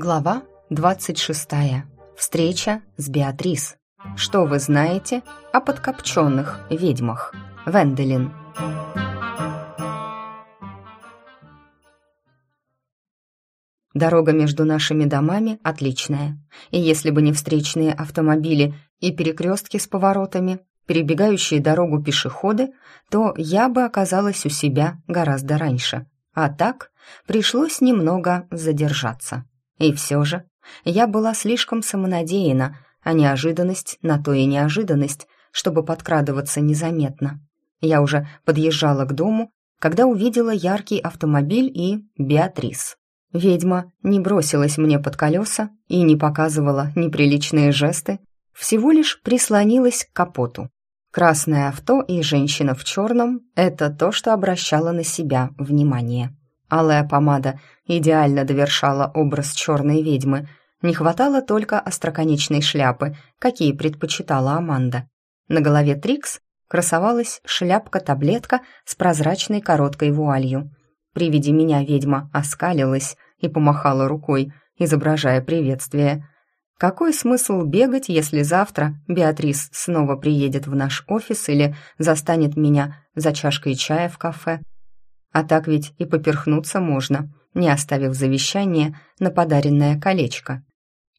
Глава 26. Встреча с Беатрис. Что вы знаете о подкопченных ведьмах? Венделин. Дорога между нашими домами отличная. И если бы не встречные автомобили и перекрестки с поворотами, перебегающие дорогу пешеходы, то я бы оказалась у себя гораздо раньше. А так пришлось немного задержаться. И все же я была слишком самонадеяна, а неожиданность на то и неожиданность, чтобы подкрадываться незаметно. Я уже подъезжала к дому, когда увидела яркий автомобиль и Беатрис. Ведьма не бросилась мне под колеса и не показывала неприличные жесты, всего лишь прислонилась к капоту. Красное авто и женщина в черном — это то, что обращало на себя внимание. Алая помада идеально довершала образ черной ведьмы. Не хватало только остроконечной шляпы, какие предпочитала Аманда. На голове Трикс красовалась шляпка-таблетка с прозрачной короткой вуалью. При виде меня ведьма оскалилась и помахала рукой, изображая приветствие. Какой смысл бегать, если завтра Беатрис снова приедет в наш офис или застанет меня за чашкой чая в кафе? А так ведь и поперхнуться можно, не оставив завещание на подаренное колечко.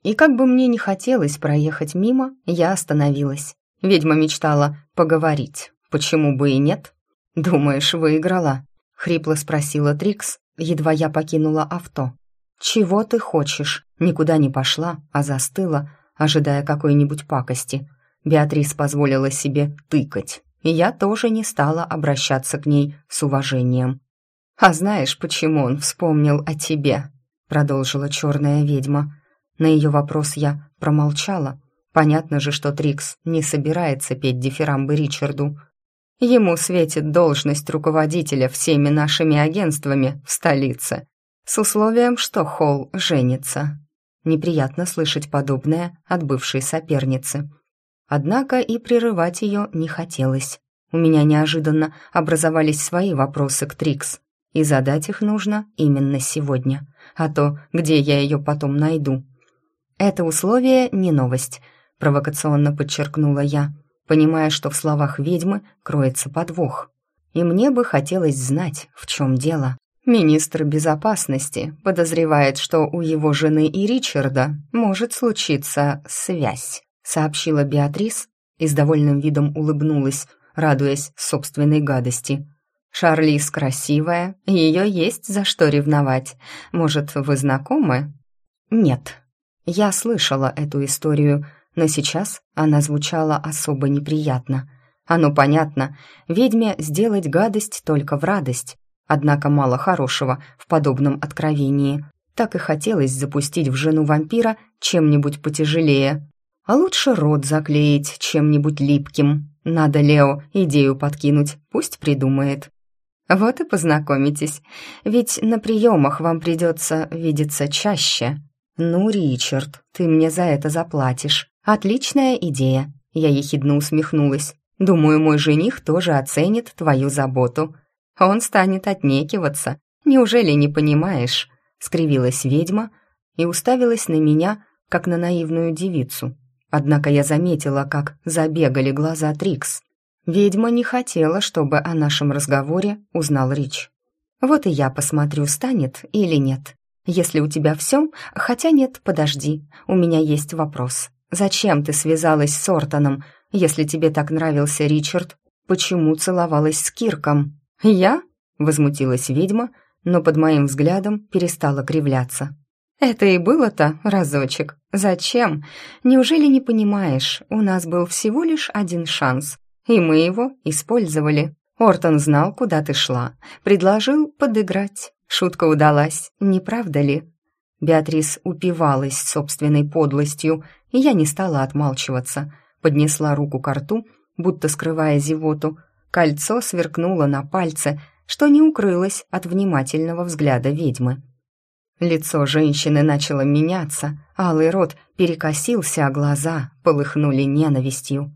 И как бы мне не хотелось проехать мимо, я остановилась. Ведьма мечтала поговорить. Почему бы и нет? «Думаешь, выиграла?» — хрипло спросила Трикс, едва я покинула авто. «Чего ты хочешь?» Никуда не пошла, а застыла, ожидая какой-нибудь пакости. Беатрис позволила себе тыкать я тоже не стала обращаться к ней с уважением. «А знаешь, почему он вспомнил о тебе?» продолжила черная ведьма. На ее вопрос я промолчала. Понятно же, что Трикс не собирается петь дифирамбы Ричарду. Ему светит должность руководителя всеми нашими агентствами в столице, с условием, что Холл женится. Неприятно слышать подобное от бывшей соперницы. Однако и прерывать ее не хотелось. У меня неожиданно образовались свои вопросы к Трикс, и задать их нужно именно сегодня, а то где я ее потом найду. Это условие не новость, провокационно подчеркнула я, понимая, что в словах ведьмы кроется подвох. И мне бы хотелось знать, в чем дело. Министр безопасности подозревает, что у его жены и Ричарда может случиться связь сообщила Беатрис и с довольным видом улыбнулась, радуясь собственной гадости. «Шарлиз красивая, ее есть за что ревновать. Может, вы знакомы?» «Нет». Я слышала эту историю, но сейчас она звучала особо неприятно. Оно понятно, ведьме сделать гадость только в радость. Однако мало хорошего в подобном откровении. Так и хотелось запустить в жену вампира чем-нибудь потяжелее. А лучше рот заклеить чем-нибудь липким. Надо Лео идею подкинуть, пусть придумает. Вот и познакомитесь, ведь на приемах вам придется видеться чаще. Ну, Ричард, ты мне за это заплатишь. Отличная идея. Я ехидно усмехнулась. Думаю, мой жених тоже оценит твою заботу. Он станет отнекиваться. Неужели не понимаешь? Скривилась ведьма и уставилась на меня, как на наивную девицу. Однако я заметила, как забегали глаза Трикс. Ведьма не хотела, чтобы о нашем разговоре узнал Рич. Вот и я посмотрю, станет или нет. Если у тебя все, хотя нет, подожди, у меня есть вопрос. Зачем ты связалась с Ортоном, если тебе так нравился Ричард? Почему целовалась с Кирком? Я? Возмутилась ведьма, но под моим взглядом перестала кривляться. «Это и было-то разочек. Зачем? Неужели не понимаешь, у нас был всего лишь один шанс, и мы его использовали. Ортон знал, куда ты шла, предложил подыграть. Шутка удалась, не правда ли?» Беатрис упивалась собственной подлостью, и я не стала отмалчиваться. Поднесла руку к рту, будто скрывая зевоту. Кольцо сверкнуло на пальце, что не укрылось от внимательного взгляда ведьмы. Лицо женщины начало меняться, алый рот перекосился, а глаза полыхнули ненавистью.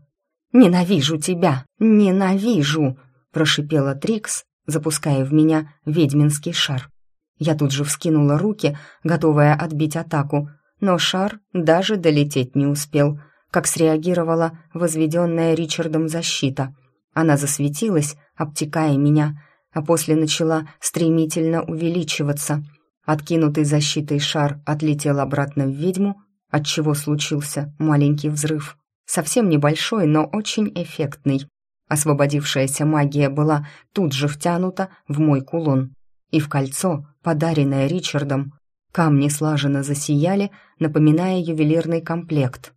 «Ненавижу тебя! Ненавижу!» — прошипела Трикс, запуская в меня ведьминский шар. Я тут же вскинула руки, готовая отбить атаку, но шар даже долететь не успел, как среагировала возведенная Ричардом защита. Она засветилась, обтекая меня, а после начала стремительно увеличиваться. Откинутый защитой шар отлетел обратно в ведьму, отчего случился маленький взрыв. Совсем небольшой, но очень эффектный. Освободившаяся магия была тут же втянута в мой кулон. И в кольцо, подаренное Ричардом, камни слаженно засияли, напоминая ювелирный комплект.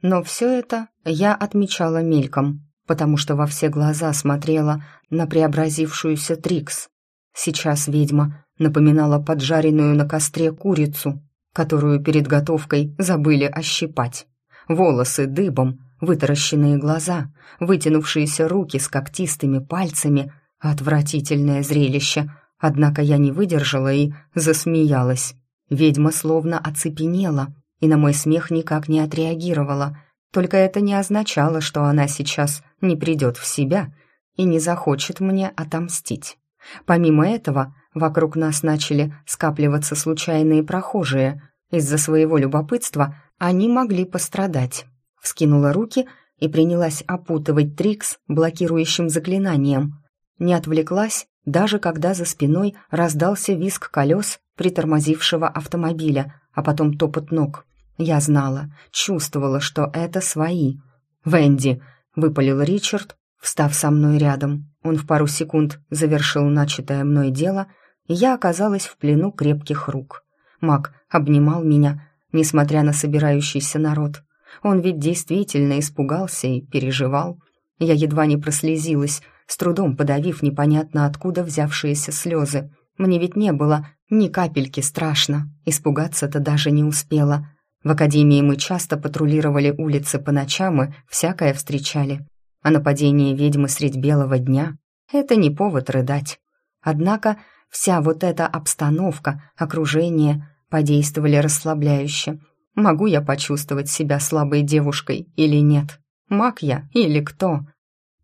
Но все это я отмечала мельком, потому что во все глаза смотрела на преобразившуюся Трикс. Сейчас ведьма напоминала поджаренную на костре курицу, которую перед готовкой забыли ощипать. Волосы дыбом, вытаращенные глаза, вытянувшиеся руки с когтистыми пальцами. Отвратительное зрелище. Однако я не выдержала и засмеялась. Ведьма словно оцепенела и на мой смех никак не отреагировала. Только это не означало, что она сейчас не придет в себя и не захочет мне отомстить. Помимо этого, вокруг нас начали скапливаться случайные прохожие. Из-за своего любопытства они могли пострадать. Вскинула руки и принялась опутывать Трикс блокирующим заклинанием. Не отвлеклась, даже когда за спиной раздался визг колес притормозившего автомобиля, а потом топот ног. Я знала, чувствовала, что это свои. «Венди!» — выпалил Ричард, встав со мной рядом. Он в пару секунд завершил начатое мной дело, и я оказалась в плену крепких рук. Мак обнимал меня, несмотря на собирающийся народ. Он ведь действительно испугался и переживал. Я едва не прослезилась, с трудом подавив непонятно откуда взявшиеся слезы. Мне ведь не было ни капельки страшно, испугаться-то даже не успела. В академии мы часто патрулировали улицы по ночам и всякое встречали. А нападение ведьмы средь белого дня — это не повод рыдать. Однако вся вот эта обстановка, окружение подействовали расслабляюще, Могу я почувствовать себя слабой девушкой или нет? Маг я или кто?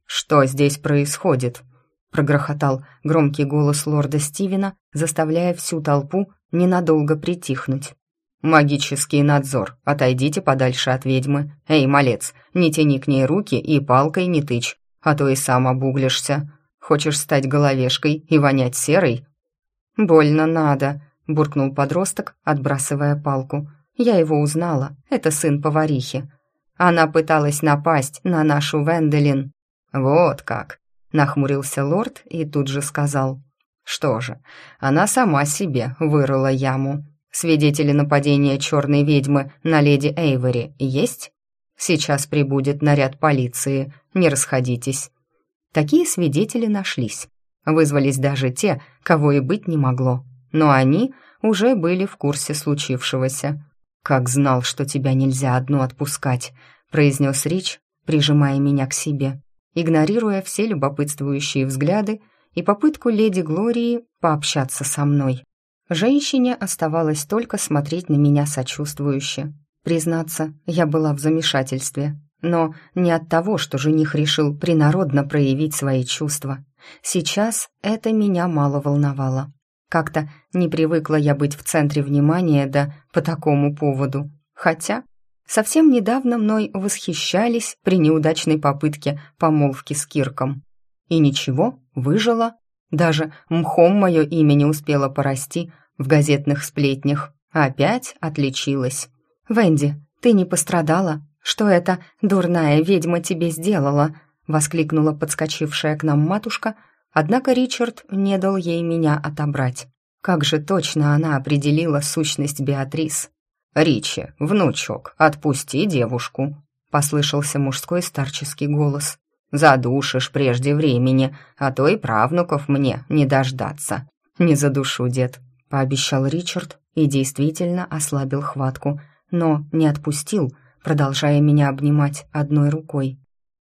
Что здесь происходит? Прогрохотал громкий голос лорда Стивена, заставляя всю толпу ненадолго притихнуть. «Магический надзор. Отойдите подальше от ведьмы. Эй, малец, не тяни к ней руки и палкой не тычь, а то и сам обуглишься. Хочешь стать головешкой и вонять серой?» «Больно надо», — буркнул подросток, отбрасывая палку. Я его узнала, это сын поварихи. Она пыталась напасть на нашу Венделин. Вот как, нахмурился лорд и тут же сказал. Что же, она сама себе вырыла яму. Свидетели нападения черной ведьмы на леди Эйвори есть? Сейчас прибудет наряд полиции, не расходитесь. Такие свидетели нашлись. Вызвались даже те, кого и быть не могло. Но они уже были в курсе случившегося. «Как знал, что тебя нельзя одну отпускать», — произнес Рич, прижимая меня к себе, игнорируя все любопытствующие взгляды и попытку леди Глории пообщаться со мной. Женщине оставалось только смотреть на меня сочувствующе. Признаться, я была в замешательстве, но не от того, что жених решил принародно проявить свои чувства. Сейчас это меня мало волновало. Как-то не привыкла я быть в центре внимания, да по такому поводу. Хотя совсем недавно мной восхищались при неудачной попытке помолвки с Кирком. И ничего, выжила. Даже мхом мое имя не успело порасти в газетных сплетнях. Опять отличилась. «Венди, ты не пострадала? Что эта дурная ведьма тебе сделала?» воскликнула подскочившая к нам матушка, Однако Ричард не дал ей меня отобрать. Как же точно она определила сущность Беатрис. «Ричи, внучок, отпусти девушку», — послышался мужской старческий голос. «Задушишь прежде времени, а то и правнуков мне не дождаться». «Не задушу, дед», — пообещал Ричард и действительно ослабил хватку, но не отпустил, продолжая меня обнимать одной рукой.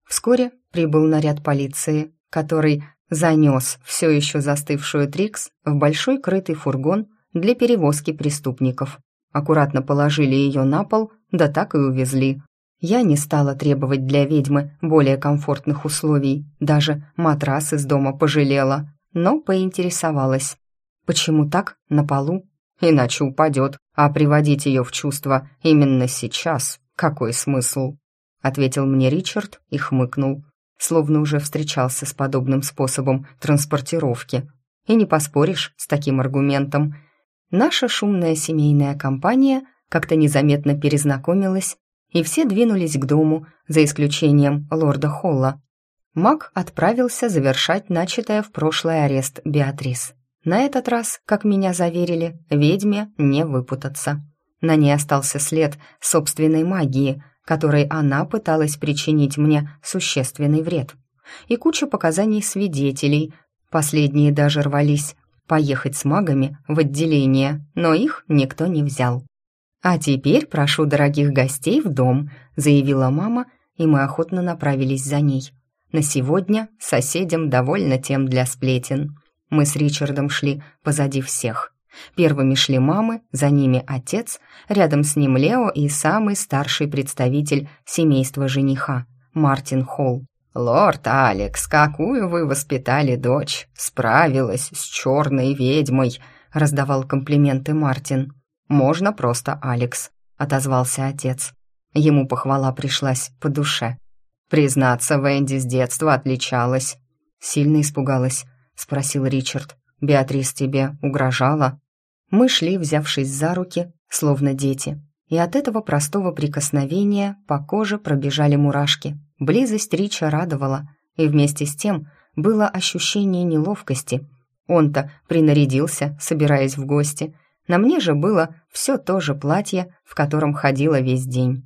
Вскоре прибыл наряд полиции, который занес все еще застывшую Трикс в большой крытый фургон для перевозки преступников. Аккуратно положили ее на пол, да так и увезли. Я не стала требовать для ведьмы более комфортных условий, даже матрас из дома пожалела, но поинтересовалась. Почему так? На полу? Иначе упадет, а приводить ее в чувство именно сейчас какой смысл? Ответил мне Ричард и хмыкнул, словно уже встречался с подобным способом транспортировки. И не поспоришь с таким аргументом. Наша шумная семейная компания как-то незаметно перезнакомилась, и все двинулись к дому, за исключением лорда Холла. Мак отправился завершать начатое в прошлый арест Беатрис. На этот раз, как меня заверили, ведьме не выпутаться. На ней остался след собственной магии, которой она пыталась причинить мне существенный вред. И куча показаний свидетелей. Последние даже рвались поехать с магами в отделение, но их никто не взял. «А теперь прошу дорогих гостей в дом», — заявила мама, и мы охотно направились за ней. На сегодня соседям довольно тем для сплетен. Мы с Ричардом шли позади всех. Первыми шли мамы, за ними отец, рядом с ним Лео и самый старший представитель семейства жениха, Мартин Холл. «Лорд Алекс, какую вы воспитали дочь! Справилась с черной ведьмой!» — раздавал комплименты Мартин. «Можно просто Алекс», — отозвался отец. Ему похвала пришлась по душе. «Признаться, Венди с детства отличалась». «Сильно испугалась?» — спросил Ричард. «Беатрис тебе угрожала?» Мы шли, взявшись за руки, словно дети, и от этого простого прикосновения по коже пробежали мурашки. Близость Рича радовала, и вместе с тем было ощущение неловкости. Он-то принарядился, собираясь в гости. На мне же было все то же платье, в котором ходила весь день.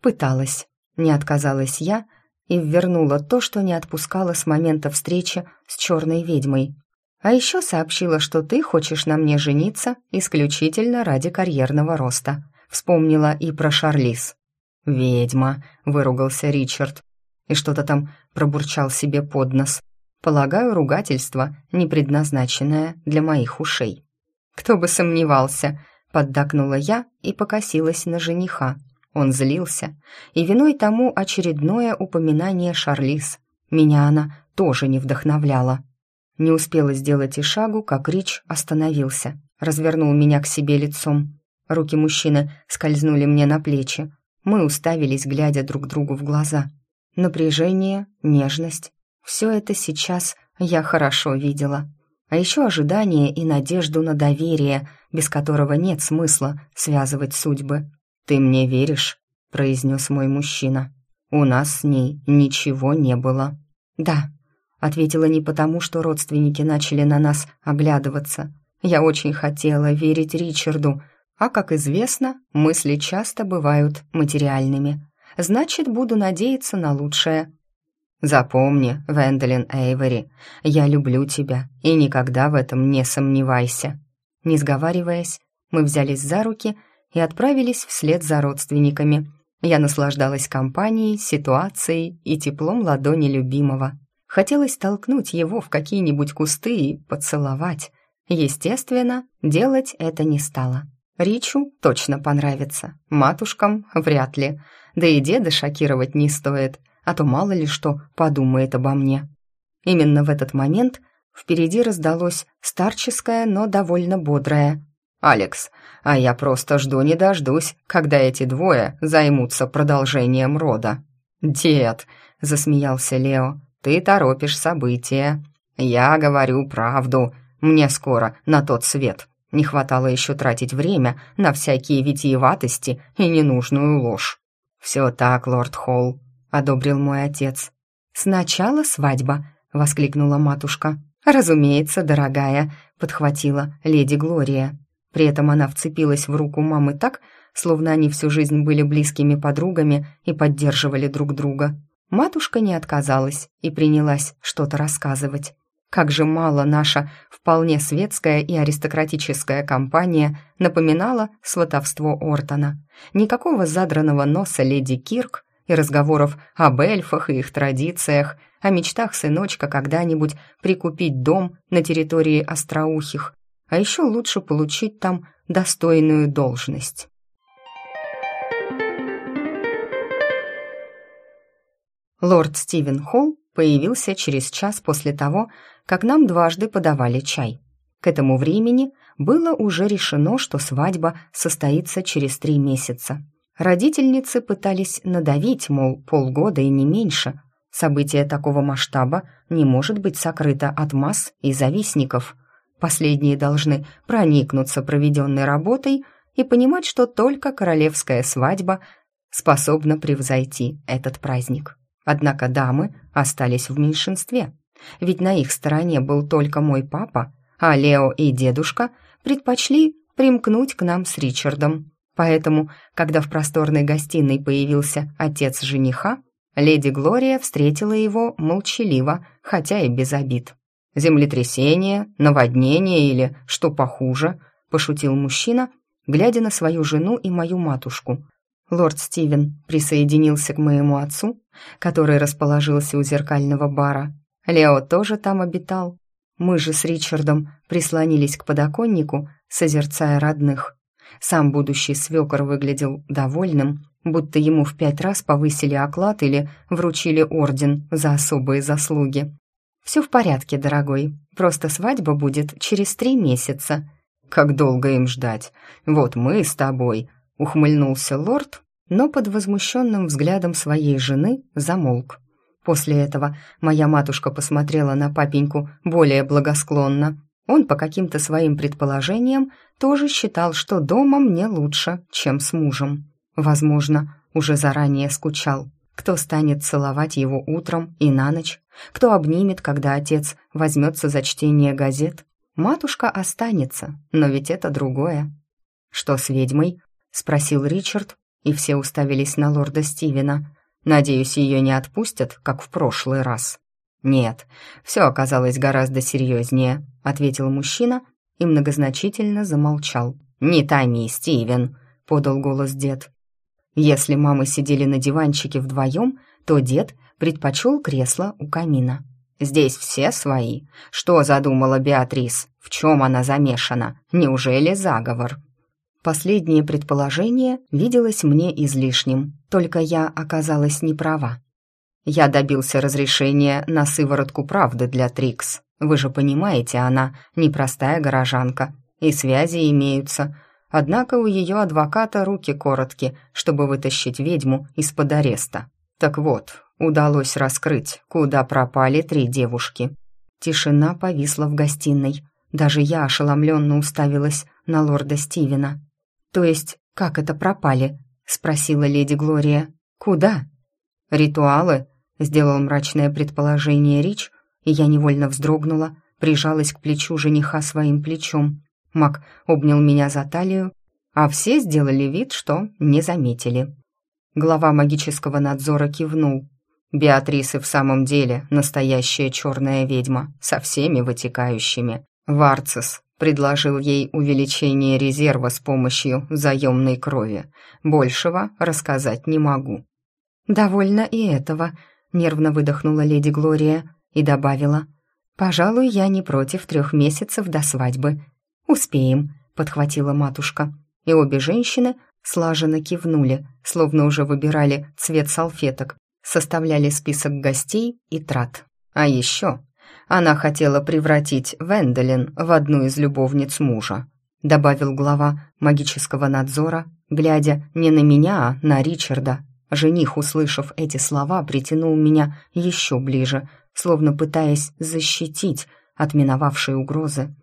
Пыталась. Не отказалась я и вернула то, что не отпускала с момента встречи с черной ведьмой. А еще сообщила, что ты хочешь на мне жениться исключительно ради карьерного роста. Вспомнила и про Шарлиз. «Ведьма», — выругался Ричард. И что-то там пробурчал себе под нос. Полагаю, ругательство, не предназначенное для моих ушей. «Кто бы сомневался», — поддакнула я и покосилась на жениха. Он злился, и виной тому очередное упоминание Шарлиз. Меня она тоже не вдохновляла. Не успела сделать и шагу, как Рич остановился, развернул меня к себе лицом. Руки мужчины скользнули мне на плечи. Мы уставились, глядя друг другу в глаза. Напряжение, нежность — все это сейчас я хорошо видела. А еще ожидание и надежду на доверие, без которого нет смысла связывать судьбы. «Ты мне веришь?» — произнес мой мужчина. «У нас с ней ничего не было». «Да», — ответила не потому, что родственники начали на нас оглядываться. «Я очень хотела верить Ричарду, а, как известно, мысли часто бывают материальными. Значит, буду надеяться на лучшее». «Запомни, Венделин Эйвери, я люблю тебя, и никогда в этом не сомневайся». Не сговариваясь, мы взялись за руки и отправились вслед за родственниками. Я наслаждалась компанией, ситуацией и теплом ладони любимого. Хотелось толкнуть его в какие-нибудь кусты и поцеловать. Естественно, делать это не стало. Ричу точно понравится, матушкам вряд ли. Да и деда шокировать не стоит, а то мало ли что подумает обо мне. Именно в этот момент впереди раздалось старческое, но довольно бодрое «Алекс, а я просто жду не дождусь, когда эти двое займутся продолжением рода». «Дед», — засмеялся Лео, — «ты торопишь события». «Я говорю правду. Мне скоро на тот свет. Не хватало еще тратить время на всякие витиеватости и ненужную ложь». «Все так, лорд Холл», — одобрил мой отец. «Сначала свадьба», — воскликнула матушка. «Разумеется, дорогая», — подхватила леди Глория. При этом она вцепилась в руку мамы так, словно они всю жизнь были близкими подругами и поддерживали друг друга. Матушка не отказалась и принялась что-то рассказывать. Как же мало наша вполне светская и аристократическая компания напоминала сватовство Ортона. Никакого задранного носа леди Кирк и разговоров об эльфах и их традициях, о мечтах сыночка когда-нибудь прикупить дом на территории Остроухих, а еще лучше получить там достойную должность. Лорд Стивен Холл появился через час после того, как нам дважды подавали чай. К этому времени было уже решено, что свадьба состоится через три месяца. Родительницы пытались надавить, мол, полгода и не меньше. Событие такого масштаба не может быть сокрыто от масс и завистников. Последние должны проникнуться проведенной работой и понимать, что только королевская свадьба способна превзойти этот праздник. Однако дамы остались в меньшинстве, ведь на их стороне был только мой папа, а Лео и дедушка предпочли примкнуть к нам с Ричардом. Поэтому, когда в просторной гостиной появился отец жениха, леди Глория встретила его молчаливо, хотя и без обид. «Землетрясение, наводнение или что похуже?» – пошутил мужчина, глядя на свою жену и мою матушку. Лорд Стивен присоединился к моему отцу, который расположился у зеркального бара. Лео тоже там обитал. Мы же с Ричардом прислонились к подоконнику, созерцая родных. Сам будущий свекор выглядел довольным, будто ему в пять раз повысили оклад или вручили орден за особые заслуги. «Все в порядке, дорогой, просто свадьба будет через три месяца». «Как долго им ждать? Вот мы с тобой», — ухмыльнулся лорд, но под возмущенным взглядом своей жены замолк. После этого моя матушка посмотрела на папеньку более благосклонно, он по каким-то своим предположениям тоже считал, что дома мне лучше, чем с мужем. Возможно, уже заранее скучал. Кто станет целовать его утром и на ночь? Кто обнимет, когда отец возьмется за чтение газет? Матушка останется, но ведь это другое. «Что с ведьмой?» — спросил Ричард, и все уставились на лорда Стивена. «Надеюсь, ее не отпустят, как в прошлый раз». «Нет, все оказалось гораздо серьезнее», — ответил мужчина и многозначительно замолчал. «Не томи, Стивен», — подал голос дед. Если мамы сидели на диванчике вдвоем, то дед предпочел кресло у камина. «Здесь все свои. Что задумала Беатрис? В чем она замешана? Неужели заговор?» Последнее предположение виделось мне излишним, только я оказалась не права. Я добился разрешения на сыворотку правды для Трикс. Вы же понимаете, она непростая горожанка, и связи имеются. Однако у ее адвоката руки коротки, чтобы вытащить ведьму из-под ареста. Так вот, удалось раскрыть, куда пропали три девушки. Тишина повисла в гостиной. Даже я ошеломленно уставилась на лорда Стивена. «То есть, как это пропали?» — спросила леди Глория. «Куда?» «Ритуалы», Сделал мрачное предположение Рич, и я невольно вздрогнула, прижалась к плечу жениха своим плечом. Мак обнял меня за талию, а все сделали вид, что не заметили. Глава магического надзора кивнул. Беатрис и в самом деле настоящая черная ведьма, со всеми вытекающими. Варцис предложил ей увеличение резерва с помощью заемной крови. Большего рассказать не могу. «Довольно и этого», нервно выдохнула леди Глория и добавила, «Пожалуй, я не против трех месяцев до свадьбы. Успеем», — подхватила матушка. И обе женщины слаженно кивнули, словно уже выбирали цвет салфеток, составляли список гостей и трат. А еще она хотела превратить Венделин в одну из любовниц мужа, добавил глава магического надзора, глядя не на меня, а на Ричарда, Жених, услышав эти слова, притянул меня еще ближе, словно пытаясь защитить от миновавшей угрозы.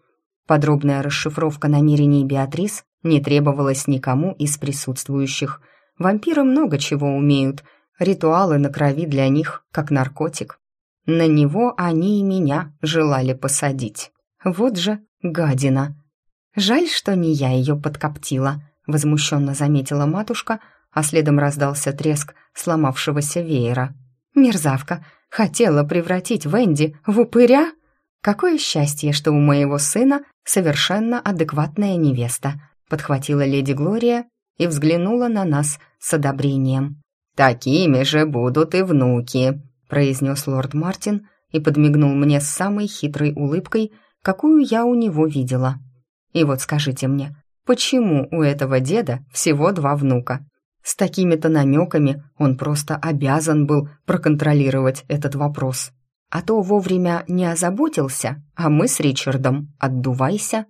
Подробная расшифровка намерений Беатрис не требовалась никому из присутствующих. Вампиры много чего умеют, ритуалы на крови для них как наркотик. На него они и меня желали посадить. Вот же гадина. Жаль, что не я ее подкоптила, возмущенно заметила матушка, а следом раздался треск сломавшегося веера. Мерзавка хотела превратить Венди в упыря? Какое счастье, что у моего сына совершенно адекватная невеста, подхватила леди Глория и взглянула на нас с одобрением. «Такими же будут и внуки», — произнес лорд Мартин и подмигнул мне с самой хитрой улыбкой, какую я у него видела. «И вот скажите мне, почему у этого деда всего два внука? С такими-то намеками он просто обязан был проконтролировать этот вопрос. а то вовремя не озаботился, а мы с Ричардом отдувайся.